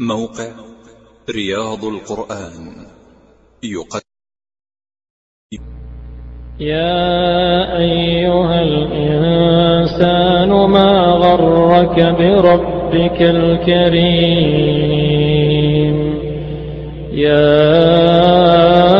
موقع رياض القرآن. يقدم. يا أيها الإنسان ما غرك بربك الكريم؟ يا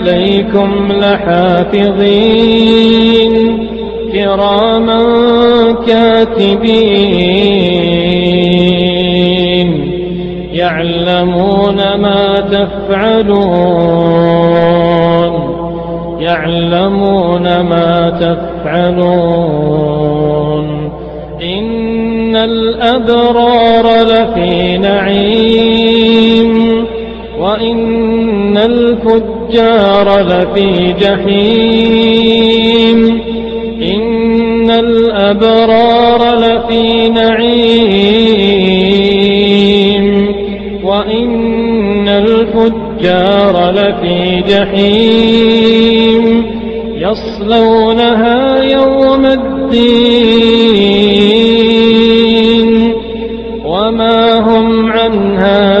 عليكم لحافظين كراما كاتبين يعلمون ما تفعلون يعلمون ما تفعلون. إن الأبرار لفي نعيم وإن الفجار لفي جحيم. إن الأبرار لفي نعيم. وإن الفجار لفي جحيم. يصلونها يوم الدين. وما هم عنها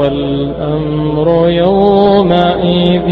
والأمر يومئذ